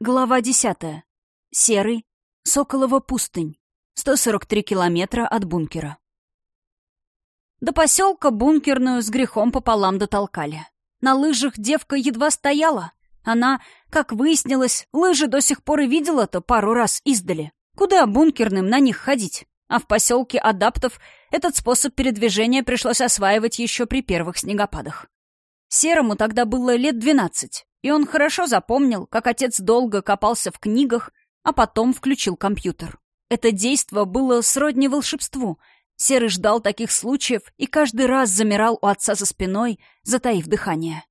Глава десятая. Серый. Соколова пустынь. 143 километра от бункера. До поселка бункерную с грехом пополам дотолкали. На лыжах девка едва стояла. Она, как выяснилось, лыжи до сих пор и видела-то пару раз издали. Куда бункерным на них ходить? А в поселке адаптов этот способ передвижения пришлось осваивать еще при первых снегопадах. Серому тогда было лет двенадцать. И он хорошо запомнил, как отец долго копался в книгах, а потом включил компьютер. Это действо было сродни волшебству. Серый ждал таких случаев и каждый раз замирал у отца за спиной, затаив дыхание.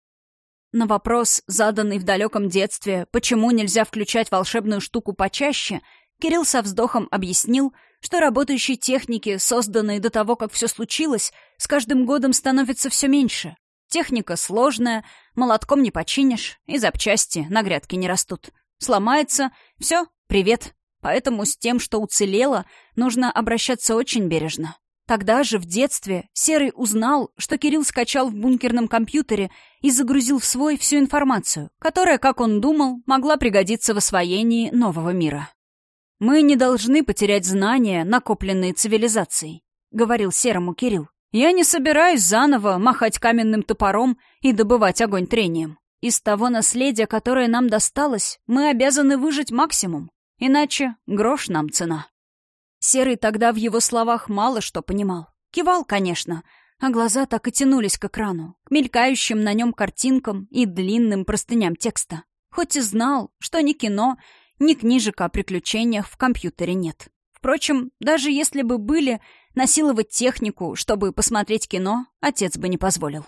На вопрос, заданный в далеком детстве, почему нельзя включать волшебную штуку почаще, Кирилл со вздохом объяснил, что работающие техники, созданные до того, как все случилось, с каждым годом становятся все меньше, Техника сложная, молотком не починишь, и запчасти на грядке не растут. Сломается — все, привет. Поэтому с тем, что уцелело, нужно обращаться очень бережно. Тогда же, в детстве, Серый узнал, что Кирилл скачал в бункерном компьютере и загрузил в свой всю информацию, которая, как он думал, могла пригодиться в освоении нового мира. «Мы не должны потерять знания, накопленные цивилизацией», — говорил Серому Кирилл. Я не собираюсь заново махать каменным топором и добывать огонь трением. Из того наследия, которое нам досталось, мы обязаны выжить максимум. Иначе грош нам цена. Серый тогда в его словах мало что понимал. Кивал, конечно, а глаза так и тянулись к экрану, к мелькающим на нем картинкам и длинным простыням текста. Хоть и знал, что ни кино, ни книжек о приключениях в компьютере нет. Впрочем, даже если бы были, Насиловать технику, чтобы посмотреть кино, отец бы не позволил.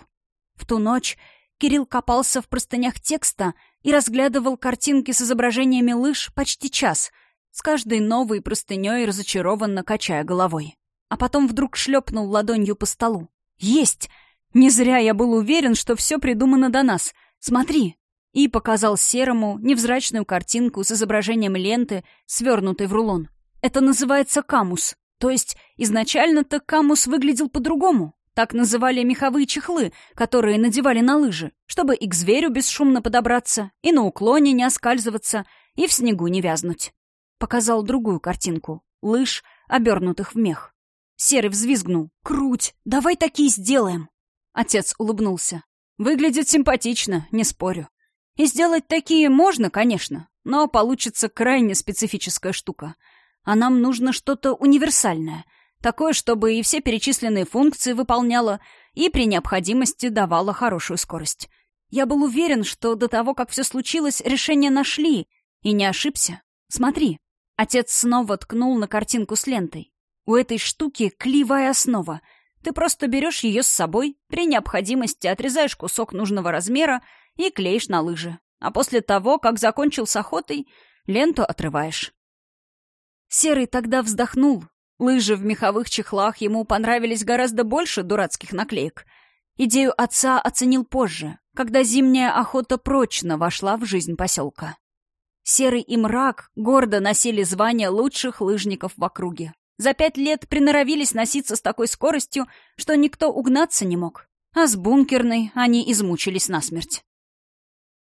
В ту ночь Кирилл копался в простынях текста и разглядывал картинки с изображениями лыж почти час, с каждой новой простыней разочарованно качая головой. А потом вдруг шлепнул ладонью по столу. «Есть! Не зря я был уверен, что все придумано до нас. Смотри!» И показал Серому невзрачную картинку с изображением ленты, свернутой в рулон. «Это называется камус. То есть изначально-то камус выглядел по-другому. Так называли меховые чехлы, которые надевали на лыжи, чтобы и к зверю бесшумно подобраться, и на уклоне не оскальзываться, и в снегу не вязнуть. Показал другую картинку. Лыж, обернутых в мех. Серый взвизгнул. «Круть! Давай такие сделаем!» Отец улыбнулся. «Выглядит симпатично, не спорю. И сделать такие можно, конечно, но получится крайне специфическая штука — а нам нужно что-то универсальное, такое, чтобы и все перечисленные функции выполняло, и при необходимости давало хорошую скорость. Я был уверен, что до того, как все случилось, решение нашли, и не ошибся. Смотри. Отец снова ткнул на картинку с лентой. У этой штуки клеевая основа. Ты просто берешь ее с собой, при необходимости отрезаешь кусок нужного размера и клеишь на лыжи. А после того, как закончил с охотой, ленту отрываешь. Серый тогда вздохнул. Лыжи в меховых чехлах ему понравились гораздо больше дурацких наклеек. Идею отца оценил позже, когда зимняя охота прочно вошла в жизнь поселка. Серый и мрак гордо носили звание лучших лыжников в округе. За пять лет приноровились носиться с такой скоростью, что никто угнаться не мог. А с бункерной они измучились насмерть.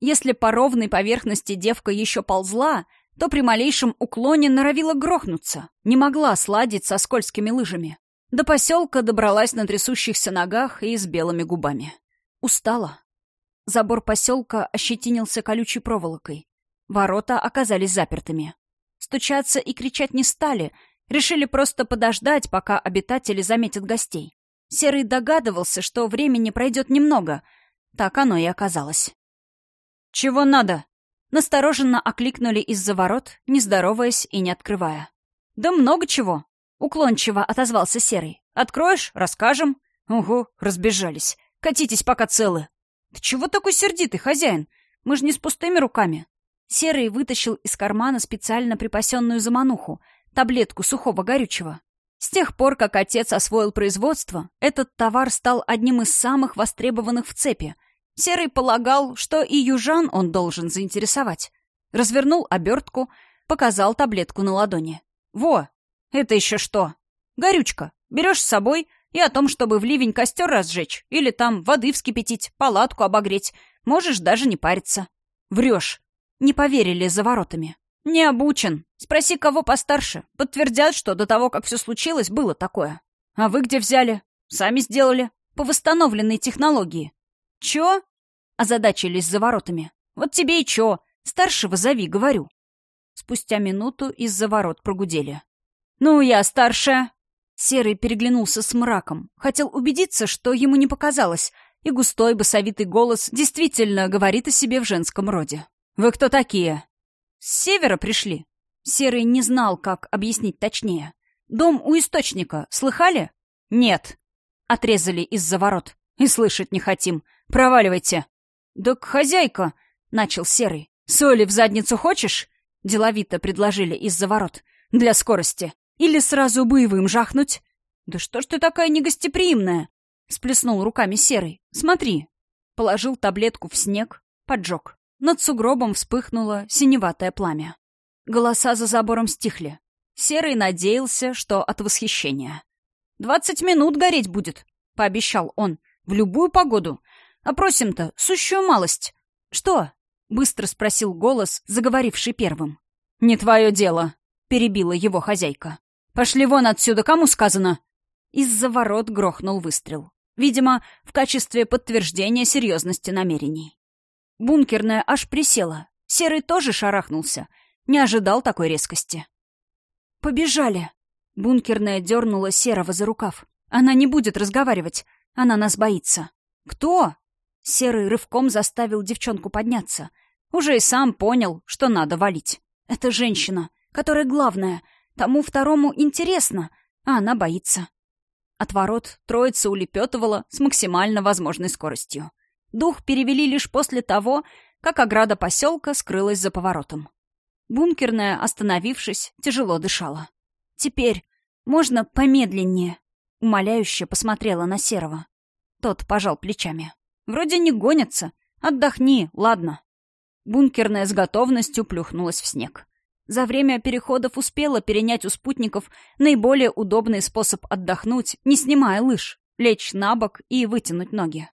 Если по ровной поверхности девка еще ползла, то при малейшем уклоне норовила грохнуться, не могла сладить со скользкими лыжами. До поселка добралась на трясущихся ногах и с белыми губами. Устала. Забор поселка ощетинился колючей проволокой. Ворота оказались запертыми. Стучаться и кричать не стали, решили просто подождать, пока обитатели заметят гостей. Серый догадывался, что времени пройдет немного. Так оно и оказалось. «Чего надо?» Настороженно окликнули из-за ворот, не здороваясь и не открывая. «Да много чего!» — уклончиво отозвался Серый. «Откроешь — расскажем». «Угу, разбежались. Катитесь, пока целы». «Ты чего такой сердитый, хозяин? Мы же не с пустыми руками». Серый вытащил из кармана специально припасенную замануху, таблетку сухого горючего. С тех пор, как отец освоил производство, этот товар стал одним из самых востребованных в цепи — Серый полагал, что и южан он должен заинтересовать. Развернул обертку, показал таблетку на ладони. «Во! Это еще что? Горючка. Берешь с собой и о том, чтобы в ливень костер разжечь или там воды вскипятить, палатку обогреть. Можешь даже не париться». «Врешь!» Не поверили за воротами. «Не обучен. Спроси, кого постарше. Подтвердят, что до того, как все случилось, было такое. А вы где взяли? Сами сделали. По восстановленной технологии». «Чё?» — озадачились за воротами. «Вот тебе и чё. Старшего зови, говорю». Спустя минуту из-за ворот прогудели. «Ну, я старшая». Серый переглянулся с мраком. Хотел убедиться, что ему не показалось, и густой басовитый голос действительно говорит о себе в женском роде. «Вы кто такие?» «С севера пришли». Серый не знал, как объяснить точнее. «Дом у источника. Слыхали?» «Нет». Отрезали из-за ворот. «И слышать не хотим. Проваливайте». «Так хозяйка», — начал Серый. «Соли в задницу хочешь?» Деловито предложили из-за ворот. «Для скорости. Или сразу боевым жахнуть?» «Да что ж ты такая негостеприимная?» Сплеснул руками Серый. «Смотри». Положил таблетку в снег, поджег. Над сугробом вспыхнуло синеватое пламя. Голоса за забором стихли. Серый надеялся, что от восхищения. «Двадцать минут гореть будет», — пообещал он. «В любую погоду. А просим-то сущую малость». «Что?» — быстро спросил голос, заговоривший первым. «Не твое дело», — перебила его хозяйка. «Пошли вон отсюда, кому сказано?» Из-за ворот грохнул выстрел. Видимо, в качестве подтверждения серьезности намерений. Бункерная аж присела. Серый тоже шарахнулся. Не ожидал такой резкости. «Побежали!» Бункерная дернула Серого за рукав. «Она не будет разговаривать. Она нас боится». «Кто?» Серый рывком заставил девчонку подняться. Уже и сам понял, что надо валить. «Это женщина, которая главная. Тому второму интересно, а она боится». От ворот троица улепетывала с максимально возможной скоростью. Дух перевели лишь после того, как ограда поселка скрылась за поворотом. Бункерная, остановившись, тяжело дышала. «Теперь можно помедленнее?» Умоляюще посмотрела на Серого. Тот пожал плечами. «Вроде не гонятся. Отдохни, ладно». Бункерная с готовностью плюхнулась в снег. За время переходов успела перенять у спутников наиболее удобный способ отдохнуть, не снимая лыж, лечь на бок и вытянуть ноги.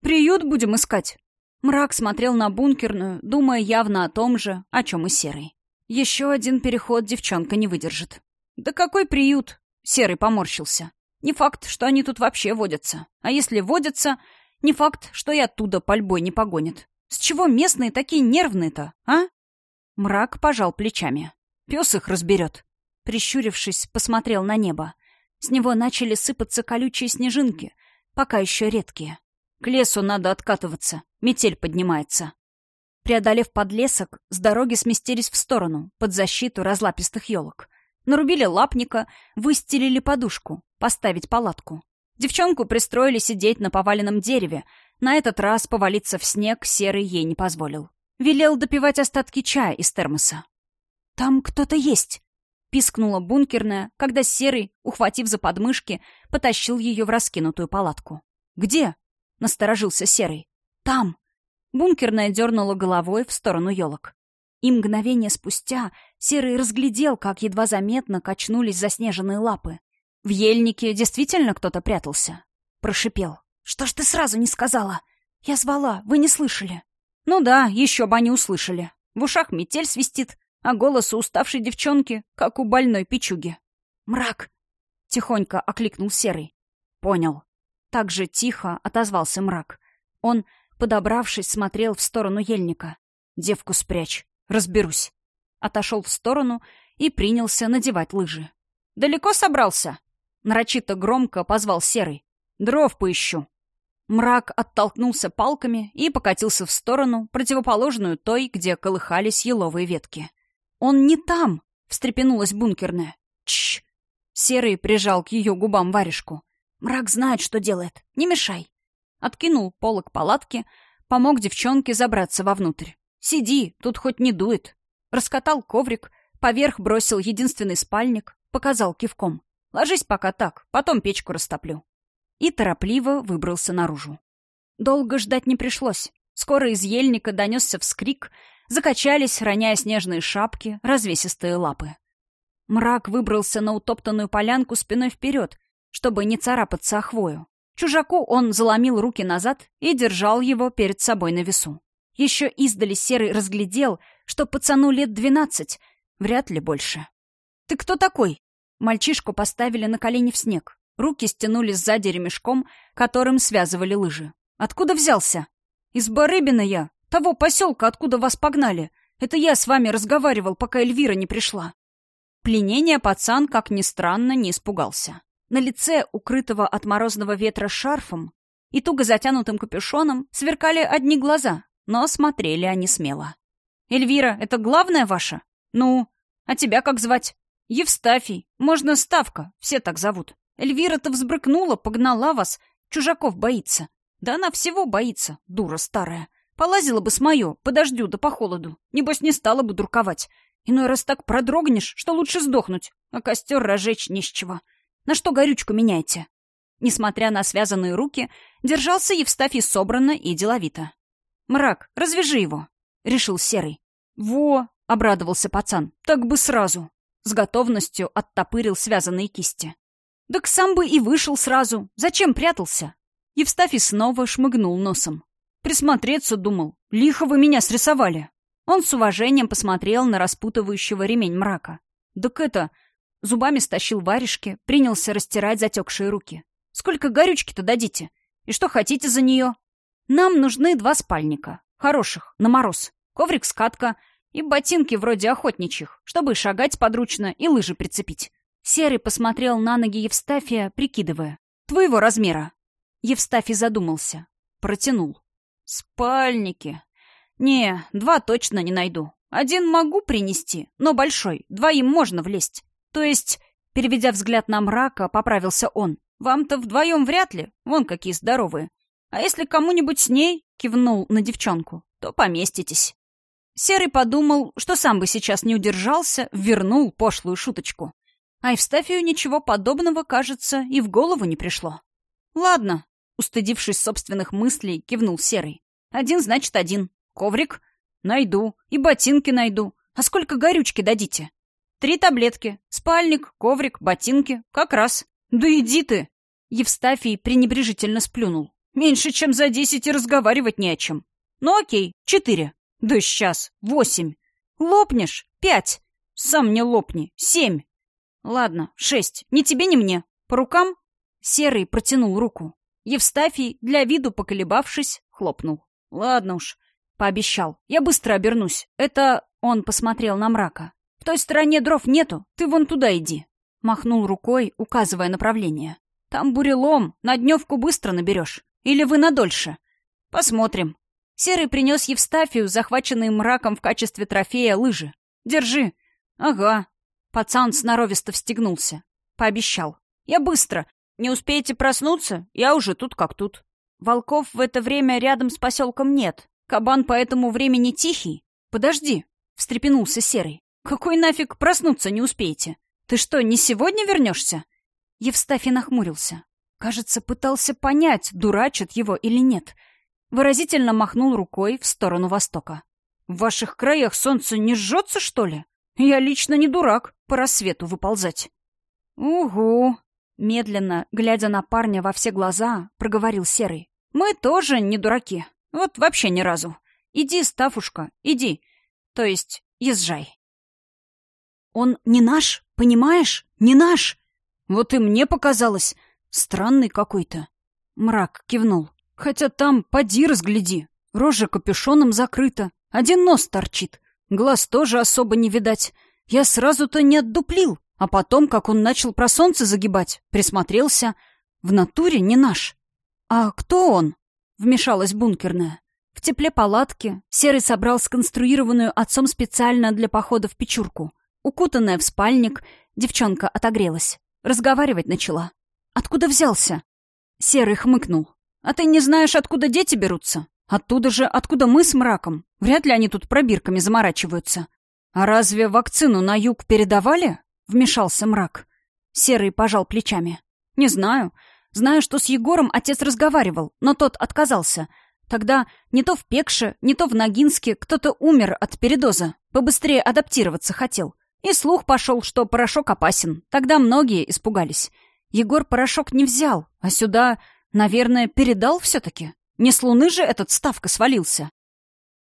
«Приют будем искать». Мрак смотрел на бункерную, думая явно о том же, о чем и Серый. Еще один переход девчонка не выдержит. «Да какой приют?» Серый поморщился. «Не факт, что они тут вообще водятся. А если водятся, не факт, что и оттуда пальбой не погонят. С чего местные такие нервные-то, а?» Мрак пожал плечами. Пес их разберет. Прищурившись, посмотрел на небо. С него начали сыпаться колючие снежинки, пока еще редкие. К лесу надо откатываться. Метель поднимается. Преодолев подлесок, с дороги сместились в сторону, под защиту разлапистых елок. Нарубили лапника, выстелили подушку, поставить палатку. Девчонку пристроили сидеть на поваленном дереве. На этот раз повалиться в снег Серый ей не позволил. Велел допивать остатки чая из термоса. «Там кто-то есть!» — пискнула бункерная, когда Серый, ухватив за подмышки, потащил ее в раскинутую палатку. «Где?» — насторожился Серый. «Там!» Бункерная дернула головой в сторону елок. И мгновение спустя Серый разглядел, как едва заметно качнулись заснеженные лапы. В ельнике действительно кто-то прятался. Прошипел. «Что ж ты сразу не сказала? Я звала, вы не слышали?» «Ну да, еще бы они услышали. В ушах метель свистит, а голос у уставшей девчонки, как у больной печуги. «Мрак!» — тихонько окликнул Серый. «Понял». Так же тихо отозвался мрак. Он, подобравшись, смотрел в сторону ельника. «Девку спрячь, разберусь». Отошел в сторону и принялся надевать лыжи. «Далеко собрался?» Нарочито громко позвал Серый. «Дров поищу». Мрак оттолкнулся палками и покатился в сторону, противоположную той, где колыхались еловые ветки. «Он не там!» — встрепенулась бункерная. «Чш!» Серый прижал к ее губам варежку. Мрак знает, что делает. Не мешай. Откинул полок палатки, помог девчонке забраться вовнутрь. Сиди, тут хоть не дует. Раскатал коврик, поверх бросил единственный спальник, показал кивком. Ложись пока так, потом печку растоплю. И торопливо выбрался наружу. Долго ждать не пришлось. Скоро из ельника донесся вскрик, закачались, роняя снежные шапки, развесистые лапы. Мрак выбрался на утоптанную полянку спиной вперед, чтобы не царапаться о хвою. Чужаку он заломил руки назад и держал его перед собой на весу. Еще издали Серый разглядел, что пацану лет двенадцать, вряд ли больше. «Ты кто такой?» Мальчишку поставили на колени в снег. Руки стянули сзади ремешком, которым связывали лыжи. «Откуда взялся?» «Из Барыбина я, того поселка, откуда вас погнали. Это я с вами разговаривал, пока Эльвира не пришла». Пленение пацан, как ни странно, не испугался. На лице, укрытого от морозного ветра шарфом и туго затянутым капюшоном, сверкали одни глаза, но смотрели они смело. «Эльвира, это главное ваша? Ну, а тебя как звать?» «Евстафий. Можно Ставка. Все так зовут. Эльвира-то взбрыкнула, погнала вас. Чужаков боится. Да она всего боится, дура старая. Полазила бы с мое, подождю да по холоду. Небось, не стала бы дурковать. Иной раз так продрогнешь, что лучше сдохнуть, а костер разжечь не с чего. На что горючку меняете?» Несмотря на связанные руки, держался Евстафий собранно и деловито. «Мрак, развяжи его», — решил Серый. «Во!» — обрадовался пацан. «Так бы сразу!» С готовностью оттопырил связанные кисти. «Так сам бы и вышел сразу. Зачем прятался?» Евстафий снова шмыгнул носом. «Присмотреться думал. Лихо вы меня срисовали». Он с уважением посмотрел на распутывающего ремень мрака. «Так это...» Зубами стащил варежки, принялся растирать затекшие руки. «Сколько горючки-то дадите? И что хотите за нее?» «Нам нужны два спальника. Хороших, на мороз. Коврик-скатка и ботинки вроде охотничьих, чтобы шагать подручно и лыжи прицепить». Серый посмотрел на ноги Евстафия, прикидывая. «Твоего размера». Евстафий задумался. Протянул. «Спальники. Не, два точно не найду. Один могу принести, но большой. Двоим можно влезть. То есть, переведя взгляд на мрака, поправился он. Вам-то вдвоем вряд ли. Вон какие здоровые. А если кому-нибудь с ней, кивнул на девчонку, то поместитесь. Серый подумал, что сам бы сейчас не удержался, вернул пошлую шуточку. А Евстафию ничего подобного, кажется, и в голову не пришло. «Ладно», — устыдившись собственных мыслей, кивнул Серый. «Один значит один. Коврик? Найду. И ботинки найду. А сколько горючки дадите?» «Три таблетки. Спальник, коврик, ботинки. Как раз. Да иди ты!» Евстафий пренебрежительно сплюнул. «Меньше, чем за десять и разговаривать не о чем. Ну окей, четыре. Да сейчас, восемь. Лопнешь? Пять. Сам не лопни. Семь. Ладно, шесть. Ни тебе, ни мне. По рукам? Серый протянул руку. Евстафий, для виду поколебавшись, хлопнул. Ладно уж, пообещал. Я быстро обернусь. Это... Он посмотрел на мрака. В той стороне дров нету. Ты вон туда иди. Махнул рукой, указывая направление. Там бурелом. На дневку быстро наберешь. Или вы надольше. Посмотрим. Серый принес Евстафию, захваченный мраком в качестве трофея, лыжи. «Держи». «Ага». Пацан сноровисто встегнулся. Пообещал. «Я быстро. Не успеете проснуться? Я уже тут как тут». Волков в это время рядом с поселком нет. Кабан по этому времени тихий. «Подожди», — встрепенулся Серый. «Какой нафиг проснуться не успеете? Ты что, не сегодня вернешься?» Евстафий нахмурился. Кажется, пытался понять, дурачат его или нет — Выразительно махнул рукой в сторону востока. «В ваших краях солнце не жжется, что ли? Я лично не дурак по рассвету выползать». «Угу», — медленно, глядя на парня во все глаза, проговорил Серый. «Мы тоже не дураки. Вот вообще ни разу. Иди, Стафушка, иди. То есть, езжай». «Он не наш, понимаешь? Не наш!» «Вот и мне показалось. Странный какой-то». Мрак кивнул. Хотя там, поди разгляди. Рожа капюшоном закрыта, один нос торчит. Глаз тоже особо не видать. Я сразу-то не отдуплил, а потом, как он начал про солнце загибать, присмотрелся. В натуре не наш. «А кто он?» — вмешалась бункерная. В тепле палатки Серый собрал сконструированную отцом специально для похода в печурку. Укутанная в спальник, девчонка отогрелась. Разговаривать начала. «Откуда взялся?» Серый хмыкнул. А ты не знаешь, откуда дети берутся? Оттуда же, откуда мы с мраком. Вряд ли они тут пробирками заморачиваются. А разве вакцину на юг передавали? Вмешался мрак. Серый пожал плечами. Не знаю. Знаю, что с Егором отец разговаривал, но тот отказался. Тогда не то в Пекше, не то в Ногинске кто-то умер от передоза. Побыстрее адаптироваться хотел. И слух пошел, что порошок опасен. Тогда многие испугались. Егор порошок не взял, а сюда Наверное, передал все-таки? Не с луны же этот ставка свалился?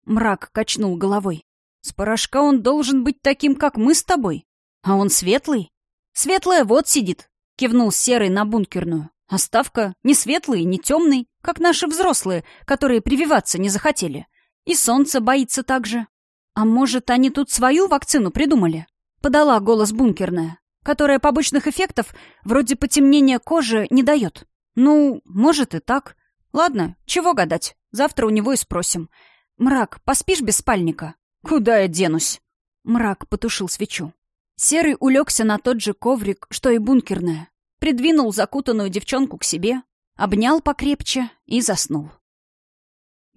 Мрак качнул головой. С порошка он должен быть таким, как мы с тобой. А он светлый? Светлая вот сидит, кивнул Серый на бункерную. А ставка не светлый, не темный, как наши взрослые, которые прививаться не захотели. И солнце боится так же. А может, они тут свою вакцину придумали? Подала голос бункерная, которая побочных эффектов, вроде потемнения кожи, не дает. Ну, может и так. Ладно, чего гадать. Завтра у него и спросим. Мрак, поспишь без спальника? Куда я денусь? Мрак потушил свечу. Серый улегся на тот же коврик, что и бункерная. Придвинул закутанную девчонку к себе, обнял покрепче и заснул.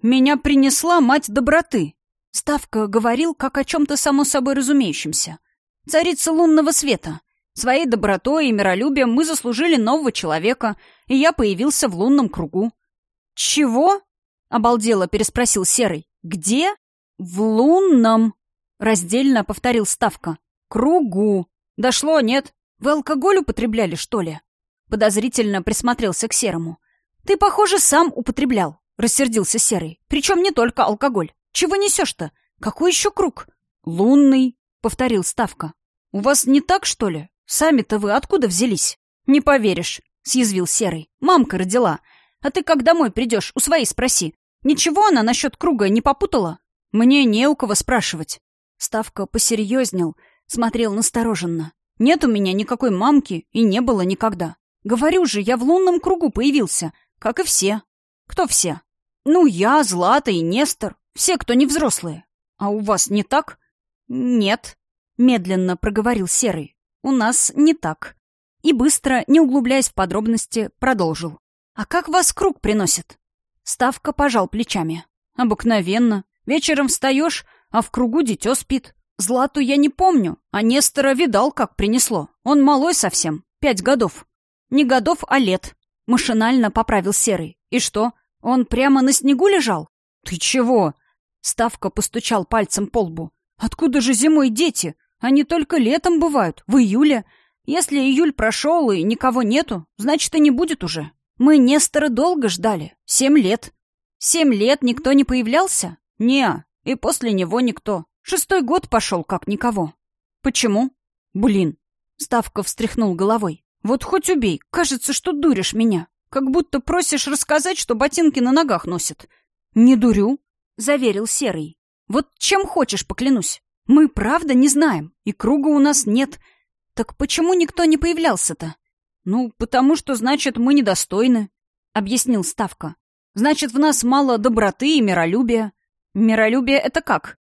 «Меня принесла мать доброты», — Ставка говорил, как о чем-то само собой разумеющемся. «Царица лунного света. Своей добротой и миролюбием мы заслужили нового человека, и я появился в лунном кругу». «Чего?» — обалдело переспросил Серый. «Где?» «В лунном», — раздельно повторил Ставка. «Кругу. Дошло, нет? Вы алкоголь употребляли, что ли?» Подозрительно присмотрелся к Серому. «Ты, похоже, сам употреблял», — рассердился Серый. «Причем не только алкоголь. Чего несешь-то? Какой еще круг?» «Лунный», — повторил Ставка. «У вас не так, что ли? Сами-то вы откуда взялись?» «Не поверишь», — съязвил Серый. «Мамка родила. А ты как домой придешь, у своей спроси. Ничего она насчет круга не попутала?» «Мне не у кого спрашивать». Ставка посерьезнел, смотрел настороженно. «Нет у меня никакой мамки и не было никогда. Говорю же, я в лунном кругу появился, как и все. Кто все? Ну, я, Злата и Нестор. Все, кто не взрослые. А у вас не так? Нет, медленно проговорил Серый. У нас не так. И быстро, не углубляясь в подробности, продолжил. А как вас круг приносит? Ставка пожал плечами. Обыкновенно. Вечером встаешь, а в кругу дитё спит. Злату я не помню, а Нестора видал, как принесло. Он малой совсем, пять годов. Не годов, а лет. Машинально поправил Серый. И что, он прямо на снегу лежал? Ты чего? Ставка постучал пальцем по лбу. Откуда же зимой дети? Они только летом бывают, в июле. Если июль прошел и никого нету, значит и не будет уже. Мы Нестора долго ждали. Семь лет. Семь лет никто не появлялся? Не, и после него никто. Шестой год пошел, как никого. Почему? Блин. Ставка встряхнул головой. Вот хоть убей, кажется, что дуришь меня. Как будто просишь рассказать, что ботинки на ногах носят. Не дурю, заверил Серый. Вот чем хочешь, поклянусь. Мы правда не знаем, и круга у нас нет. Так почему никто не появлялся-то? Ну, потому что, значит, мы недостойны, объяснил Ставка. Значит, в нас мало доброты и миролюбия. Миролюбие — это как?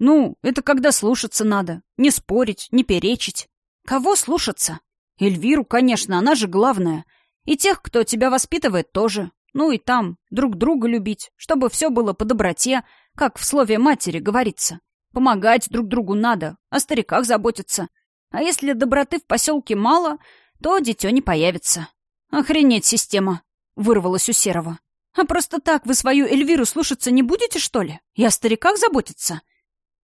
Ну, это когда слушаться надо. Не спорить, не перечить. Кого слушаться? Эльвиру, конечно, она же главная. И тех, кто тебя воспитывает, тоже. Ну и там, друг друга любить, чтобы все было по доброте, как в слове матери говорится. Помогать друг другу надо, о стариках заботиться. А если доброты в поселке мало, то дитё не появится. Охренеть система, вырвалась у Серого. А просто так вы свою Эльвиру слушаться не будете, что ли? И о стариках заботиться?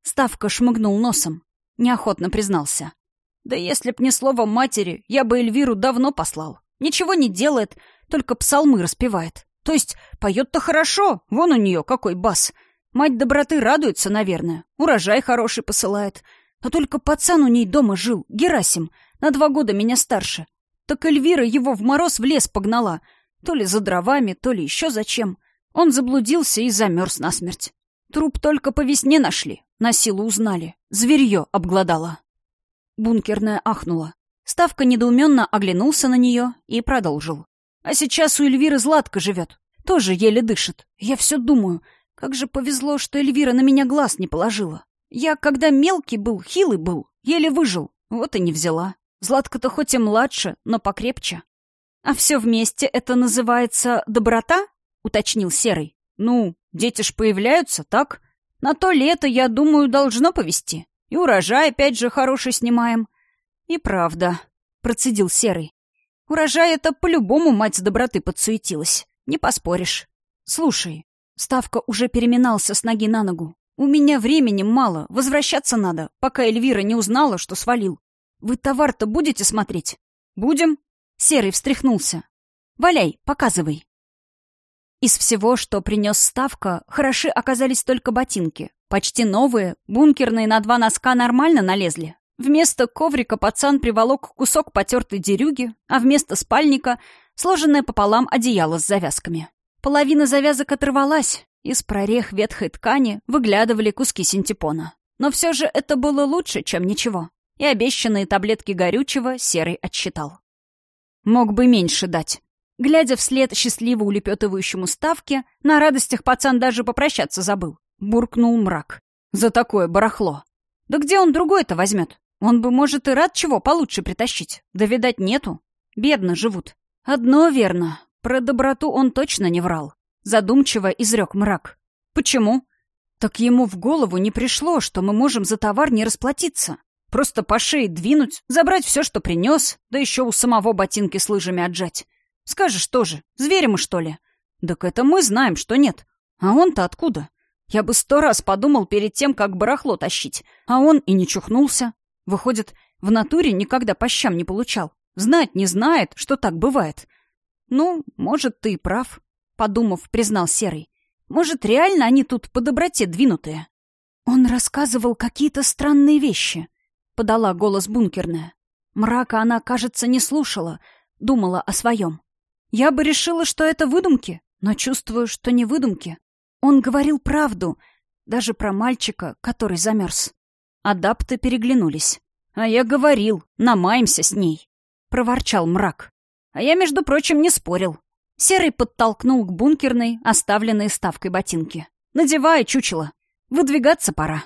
Ставка шмыгнул носом. Неохотно признался. Да если б не слово матери, я бы Эльвиру давно послал. Ничего не делает, только псалмы распевает. То есть поет-то хорошо, вон у нее какой бас. Мать доброты радуется, наверное, урожай хороший посылает. А только пацан у ней дома жил, Герасим, на два года меня старше. Так Эльвира его в мороз в лес погнала, то ли за дровами, то ли еще зачем. Он заблудился и замерз насмерть. Труп только по весне нашли, на силу узнали. Зверье обглодало. Бункерная ахнула. Ставка недоуменно оглянулся на нее и продолжил. «А сейчас у Эльвиры Златка живет. Тоже еле дышит. Я все думаю, как же повезло, что Эльвира на меня глаз не положила. Я, когда мелкий был, хилый был, еле выжил. Вот и не взяла. Златка-то хоть и младше, но покрепче. А все вместе это называется доброта?» — уточнил Серый. «Ну, дети ж появляются, так? На то лето, я думаю, должно повести. И урожай опять же хороший снимаем. И правда, процедил Серый. Урожай это по-любому мать доброты подсуетилась. Не поспоришь. Слушай, Ставка уже переминался с ноги на ногу. У меня времени мало, возвращаться надо, пока Эльвира не узнала, что свалил. Вы товар-то будете смотреть? Будем. Серый встряхнулся. Валяй, показывай. Из всего, что принес Ставка, хороши оказались только ботинки. Почти новые, бункерные на два носка нормально налезли. Вместо коврика пацан приволок кусок потертой дерюги, а вместо спальника — сложенное пополам одеяло с завязками. Половина завязок оторвалась, из прорех ветхой ткани выглядывали куски синтепона. Но все же это было лучше, чем ничего. И обещанные таблетки горючего Серый отсчитал. Мог бы меньше дать. Глядя вслед счастливо улепетывающему ставке, на радостях пацан даже попрощаться забыл. Буркнул мрак. За такое барахло. Да где он другой-то возьмет? Он бы, может, и рад чего получше притащить. Да, видать, нету. Бедно живут. Одно верно. Про доброту он точно не врал. Задумчиво изрек мрак. Почему? Так ему в голову не пришло, что мы можем за товар не расплатиться. Просто по шее двинуть, забрать все, что принес, да еще у самого ботинки с лыжами отжать. Скажешь тоже, звери мы, что ли? Так это мы знаем, что нет. А он-то откуда? Я бы сто раз подумал перед тем, как барахло тащить. А он и не чухнулся. Выходит, в натуре никогда по щам не получал. Знать не знает, что так бывает. Ну, может, ты и прав, подумав, признал Серый. Может, реально они тут по доброте двинутые? Он рассказывал какие-то странные вещи, подала голос бункерная. Мрака она, кажется, не слушала, думала о своем. Я бы решила, что это выдумки, но чувствую, что не выдумки. Он говорил правду, даже про мальчика, который замерз. Адапты переглянулись. «А я говорил, намаемся с ней», — проворчал мрак. А я, между прочим, не спорил. Серый подтолкнул к бункерной, оставленной ставкой ботинки. «Надевай, чучело. Выдвигаться пора».